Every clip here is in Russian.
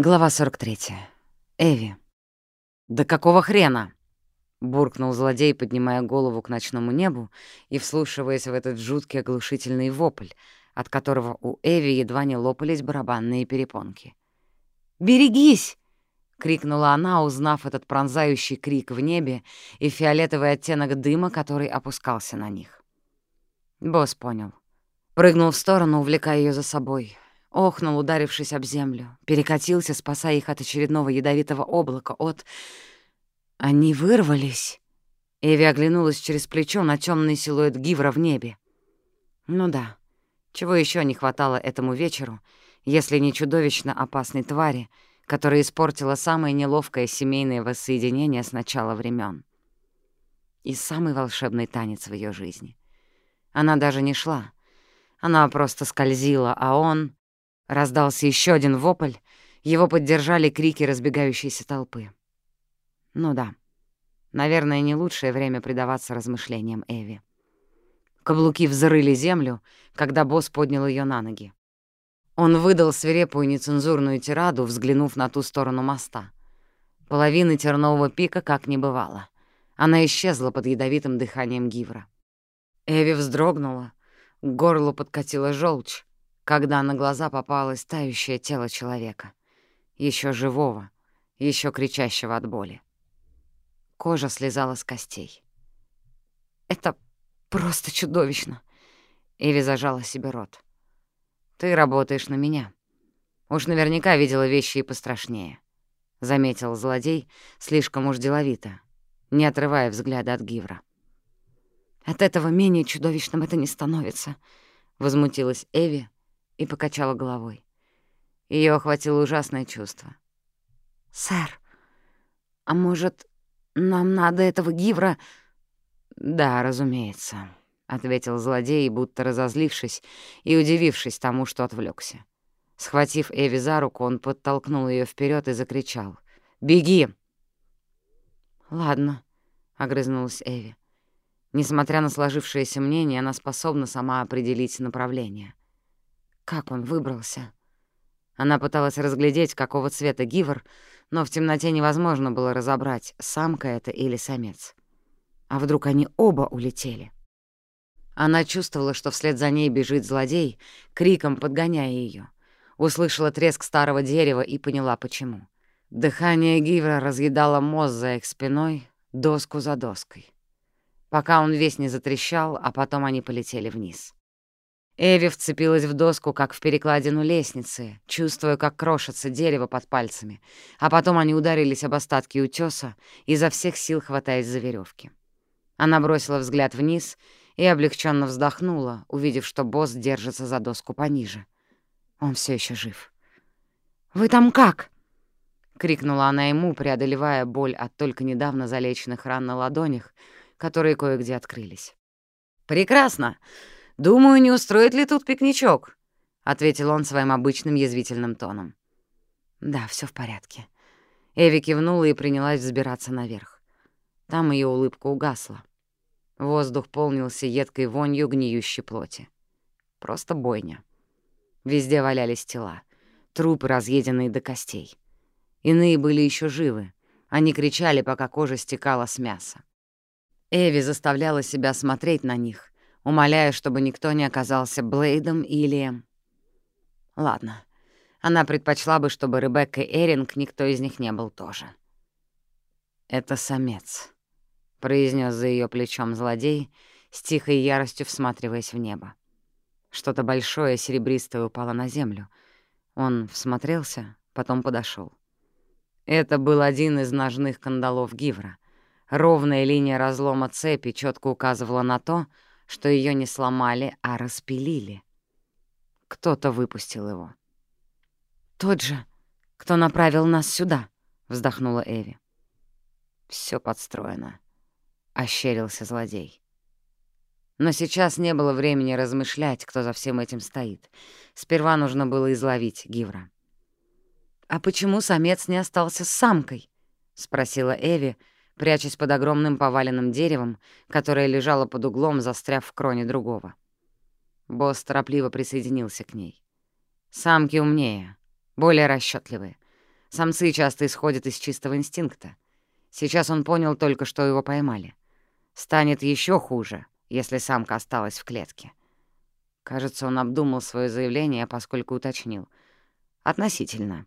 Глава 43. Эви. «Да какого хрена?» — буркнул злодей, поднимая голову к ночному небу и вслушиваясь в этот жуткий оглушительный вопль, от которого у Эви едва не лопались барабанные перепонки. «Берегись!» — крикнула она, узнав этот пронзающий крик в небе и фиолетовый оттенок дыма, который опускался на них. Босс понял. Прыгнул в сторону, увлекая ее за собой — охнул, ударившись об землю, перекатился, спасая их от очередного ядовитого облака, от... Они вырвались. Эви оглянулась через плечо на темный силуэт Гивра в небе. Ну да, чего еще не хватало этому вечеру, если не чудовищно опасной твари, которая испортила самое неловкое семейное воссоединение с начала времен. И самый волшебный танец в ее жизни. Она даже не шла. Она просто скользила, а он... Раздался еще один вопль, его поддержали крики разбегающейся толпы. Ну да, наверное, не лучшее время предаваться размышлениям Эви. Каблуки взрыли землю, когда босс поднял ее на ноги. Он выдал свирепую нецензурную тираду, взглянув на ту сторону моста. Половины тернового пика как не бывало. Она исчезла под ядовитым дыханием гивра. Эви вздрогнула, к горлу подкатила желчь, когда на глаза попалось тающее тело человека. еще живого, еще кричащего от боли. Кожа слезала с костей. «Это просто чудовищно!» Эви зажала себе рот. «Ты работаешь на меня. Уж наверняка видела вещи и пострашнее», — заметил злодей слишком уж деловито, не отрывая взгляда от Гивра. «От этого менее чудовищным это не становится», — возмутилась Эви, и покачала головой. Ее охватило ужасное чувство. «Сэр, а может, нам надо этого гивра...» «Да, разумеется», — ответил злодей, будто разозлившись и удивившись тому, что отвлекся. Схватив Эви за руку, он подтолкнул ее вперед и закричал. «Беги!» «Ладно», — огрызнулась Эви. Несмотря на сложившееся мнение, она способна сама определить направление. Как он выбрался? Она пыталась разглядеть, какого цвета гивер, но в темноте невозможно было разобрать, самка это или самец. А вдруг они оба улетели? Она чувствовала, что вслед за ней бежит злодей, криком подгоняя ее. Услышала треск старого дерева и поняла, почему. Дыхание Гивра разъедало мост за их спиной, доску за доской. Пока он весь не затрещал, а потом они полетели вниз. Эви вцепилась в доску, как в перекладину лестницы, чувствуя, как крошится дерево под пальцами, а потом они ударились об остатки утёса, изо всех сил хватаясь за веревки. Она бросила взгляд вниз и облегченно вздохнула, увидев, что босс держится за доску пониже. Он все еще жив. «Вы там как?» — крикнула она ему, преодолевая боль от только недавно залеченных ран на ладонях, которые кое-где открылись. «Прекрасно!» «Думаю, не устроит ли тут пикничок?» — ответил он своим обычным язвительным тоном. «Да, все в порядке». Эви кивнула и принялась взбираться наверх. Там ее улыбка угасла. Воздух полнился едкой вонью гниющей плоти. Просто бойня. Везде валялись тела, трупы, разъеденные до костей. Иные были еще живы. Они кричали, пока кожа стекала с мяса. Эви заставляла себя смотреть на них, умоляя, чтобы никто не оказался Блейдом или... Ладно, она предпочла бы, чтобы Ребекка и Эринг никто из них не был тоже. «Это самец», — произнес за ее плечом злодей, с тихой яростью всматриваясь в небо. Что-то большое серебристое упало на землю. Он всмотрелся, потом подошел. Это был один из ножных кандалов Гивра. Ровная линия разлома цепи четко указывала на то, что ее не сломали, а распилили. Кто-то выпустил его. «Тот же, кто направил нас сюда», — вздохнула Эви. Все подстроено», — ощерился злодей. Но сейчас не было времени размышлять, кто за всем этим стоит. Сперва нужно было изловить Гивра. «А почему самец не остался с самкой?» — спросила Эви, — прячась под огромным поваленным деревом, которое лежало под углом, застряв в кроне другого. Босс торопливо присоединился к ней. «Самки умнее, более расчетливые. Самцы часто исходят из чистого инстинкта. Сейчас он понял только, что его поймали. Станет еще хуже, если самка осталась в клетке. Кажется, он обдумал свое заявление, поскольку уточнил. Относительно.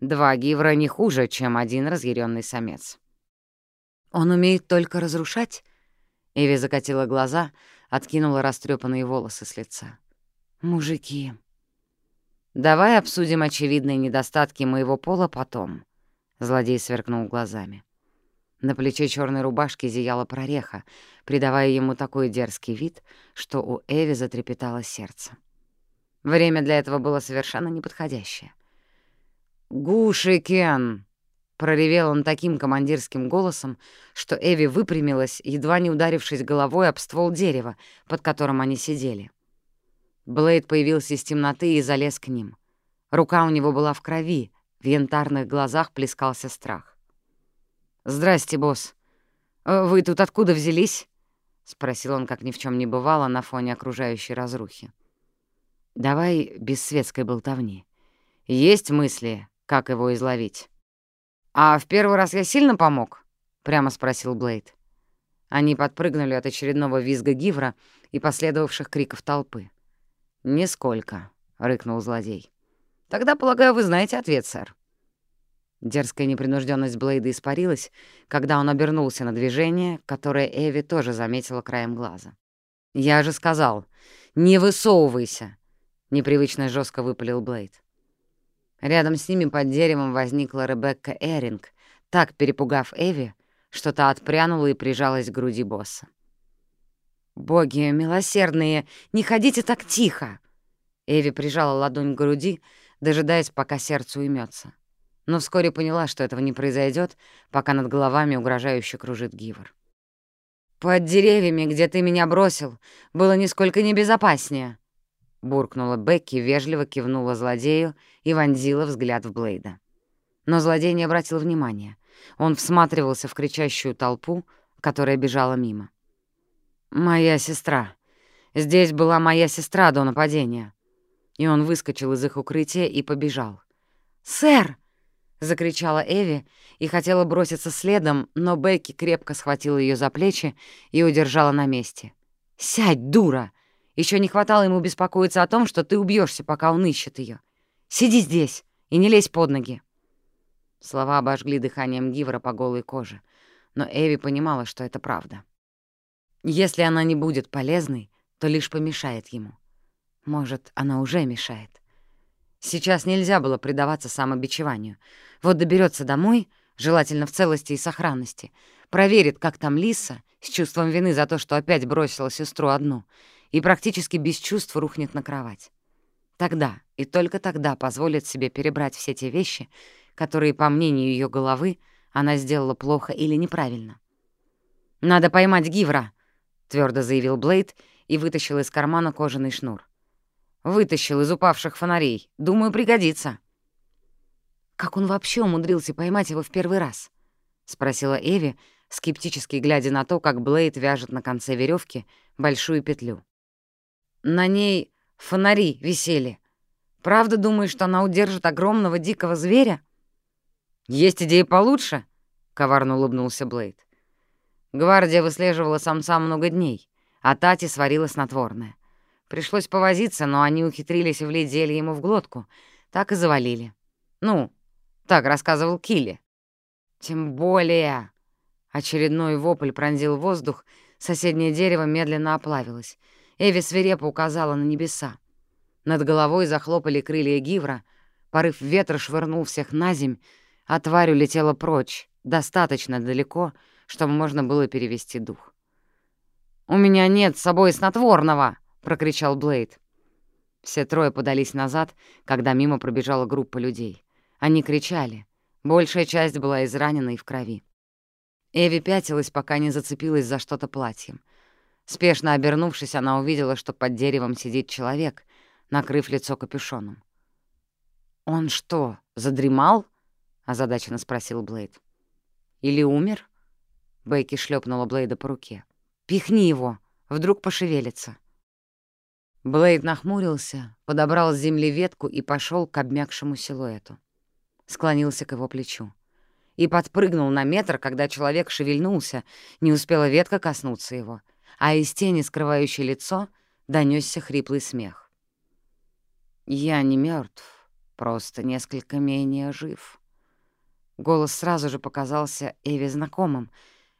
Два гивра не хуже, чем один разъяренный самец. «Он умеет только разрушать?» Эви закатила глаза, откинула растрепанные волосы с лица. «Мужики!» «Давай обсудим очевидные недостатки моего пола потом», — злодей сверкнул глазами. На плече черной рубашки зияла прореха, придавая ему такой дерзкий вид, что у Эви затрепетало сердце. Время для этого было совершенно неподходящее. «Гуши, Кен!» — проревел он таким командирским голосом, что Эви выпрямилась, едва не ударившись головой об ствол дерева, под которым они сидели. Блейд появился из темноты и залез к ним. Рука у него была в крови, в янтарных глазах плескался страх. «Здрасте, босс. Э, вы тут откуда взялись?» — спросил он, как ни в чем не бывало, на фоне окружающей разрухи. «Давай без светской болтовни. Есть мысли, как его изловить?» «А в первый раз я сильно помог?» — прямо спросил Блейд. Они подпрыгнули от очередного визга гивра и последовавших криков толпы. «Нисколько», — рыкнул злодей. «Тогда, полагаю, вы знаете ответ, сэр». Дерзкая непринужденность Блейда испарилась, когда он обернулся на движение, которое Эви тоже заметила краем глаза. «Я же сказал, не высовывайся!» — непривычно жестко выпалил Блейд. Рядом с ними под деревом возникла Ребекка Эринг, так перепугав Эви, что та отпрянула и прижалась к груди босса. «Боги милосердные, не ходите так тихо!» Эви прижала ладонь к груди, дожидаясь, пока сердце уймется но вскоре поняла, что этого не произойдет, пока над головами угрожающе кружит Гивор. «Под деревьями, где ты меня бросил, было нисколько небезопаснее», — буркнула Бекки, вежливо кивнула злодею и вонзила взгляд в Блейда. Но злодей не обратил внимания. Он всматривался в кричащую толпу, которая бежала мимо. «Моя сестра. Здесь была моя сестра до нападения». И он выскочил из их укрытия и побежал. «Сэр!» закричала Эви и хотела броситься следом, но Бекки крепко схватила ее за плечи и удержала на месте. «Сядь, дура! Еще не хватало ему беспокоиться о том, что ты убьешься, пока он ищет ее. Сиди здесь и не лезь под ноги!» Слова обожгли дыханием Гивра по голой коже, но Эви понимала, что это правда. Если она не будет полезной, то лишь помешает ему. Может, она уже мешает. Сейчас нельзя было предаваться самобичеванию. Вот доберется домой, желательно в целости и сохранности, проверит, как там Лиса, с чувством вины за то, что опять бросила сестру одну, и практически без чувств рухнет на кровать. Тогда, и только тогда позволит себе перебрать все те вещи, которые, по мнению ее головы, она сделала плохо или неправильно. «Надо поймать Гивра», — твердо заявил Блейд и вытащил из кармана кожаный шнур. Вытащил из упавших фонарей. Думаю, пригодится». «Как он вообще умудрился поймать его в первый раз?» — спросила Эви, скептически глядя на то, как Блейд вяжет на конце веревки большую петлю. «На ней фонари висели. Правда думаешь, что она удержит огромного дикого зверя?» «Есть идеи получше?» — коварно улыбнулся Блейд. Гвардия выслеживала самца много дней, а Тати сварила снотворное. Пришлось повозиться, но они ухитрились влить зелье ему в глотку. Так и завалили. Ну, так рассказывал Килли. Тем более... Очередной вопль пронзил воздух, соседнее дерево медленно оплавилось. Эви свирепо указала на небеса. Над головой захлопали крылья гивра, порыв ветра швырнул всех на земь, а тварь улетела прочь, достаточно далеко, чтобы можно было перевести дух. «У меня нет с собой снотворного!» — прокричал Блейд. Все трое подались назад, когда мимо пробежала группа людей. Они кричали. Большая часть была изранена и в крови. Эви пятилась, пока не зацепилась за что-то платьем. Спешно обернувшись, она увидела, что под деревом сидит человек, накрыв лицо капюшоном. «Он что, задремал?» — озадаченно спросил Блейд. «Или умер?» Бейки шлепнула Блейда по руке. «Пихни его, вдруг пошевелится». Блейд нахмурился, подобрал с земли ветку и пошел к обмякшему силуэту. склонился к его плечу. И подпрыгнул на метр, когда человек шевельнулся, не успела ветка коснуться его, а из тени, скрывающей лицо, донесся хриплый смех. «Я не мертв, просто несколько менее жив». Голос сразу же показался Эве знакомым,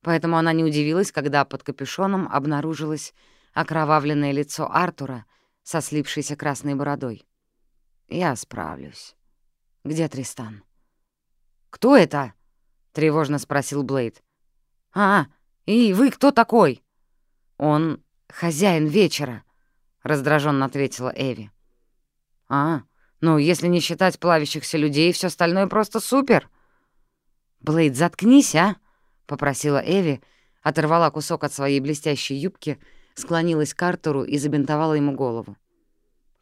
поэтому она не удивилась, когда под капюшоном обнаружилось окровавленное лицо Артура со слипшейся красной бородой. «Я справлюсь. Где Тристан?» «Кто это?» — тревожно спросил Блейд. «А, и вы кто такой?» «Он хозяин вечера», — раздраженно ответила Эви. «А, ну, если не считать плавящихся людей, все остальное просто супер». «Блейд, заткнись, а!» — попросила Эви, оторвала кусок от своей блестящей юбки, склонилась к Артуру и забинтовала ему голову.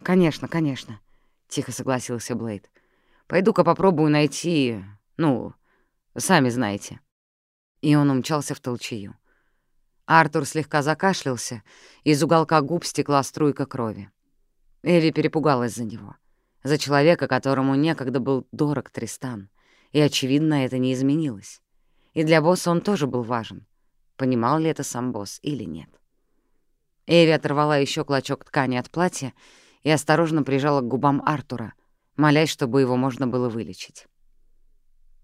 «Конечно, конечно», — тихо согласился Блейд. «Пойду-ка попробую найти ну, сами знаете». И он умчался в толчею. Артур слегка закашлялся, из уголка губ стекла струйка крови. Эви перепугалась за него, за человека, которому некогда был дорог Тристан, и, очевидно, это не изменилось. И для босса он тоже был важен. Понимал ли это сам босс или нет? Эви оторвала еще клочок ткани от платья и осторожно прижала к губам Артура, молясь, чтобы его можно было вылечить.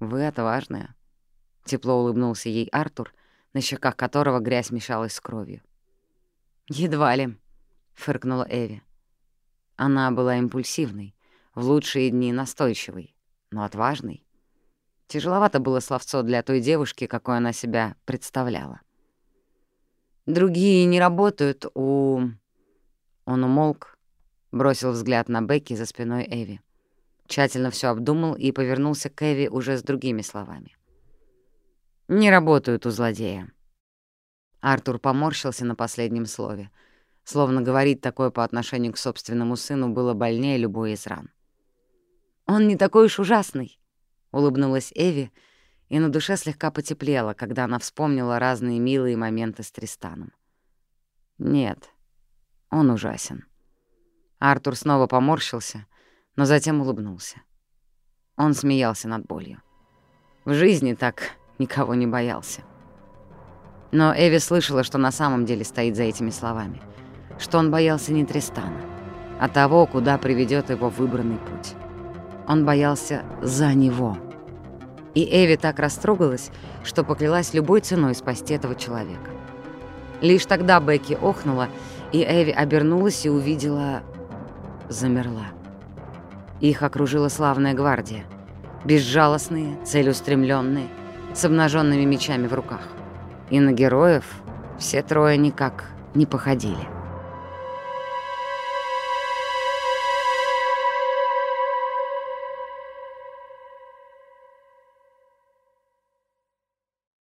«Вы отважная», — тепло улыбнулся ей Артур, на щеках которого грязь мешалась с кровью. «Едва ли», — фыркнула Эви. Она была импульсивной, в лучшие дни настойчивой, но отважной. Тяжеловато было словцо для той девушки, какой она себя представляла. «Другие не работают у...» Он умолк, бросил взгляд на Бекки за спиной Эви. Тщательно все обдумал и повернулся к Эви уже с другими словами. «Не работают у злодея». Артур поморщился на последнем слове, словно говорить такое по отношению к собственному сыну было больнее любой из ран. «Он не такой уж ужасный», — улыбнулась Эви, и на душе слегка потеплело, когда она вспомнила разные милые моменты с Тристаном. «Нет, он ужасен». Артур снова поморщился — но затем улыбнулся. Он смеялся над болью. В жизни так никого не боялся. Но Эви слышала, что на самом деле стоит за этими словами, что он боялся не Тристана, а того, куда приведет его выбранный путь. Он боялся за него. И Эви так растрогалась, что поклялась любой ценой спасти этого человека. Лишь тогда Бекки охнула, и Эви обернулась и увидела... замерла. Их окружила славная гвардия. Безжалостные, целеустремленные, с обнаженными мечами в руках. И на героев все трое никак не походили.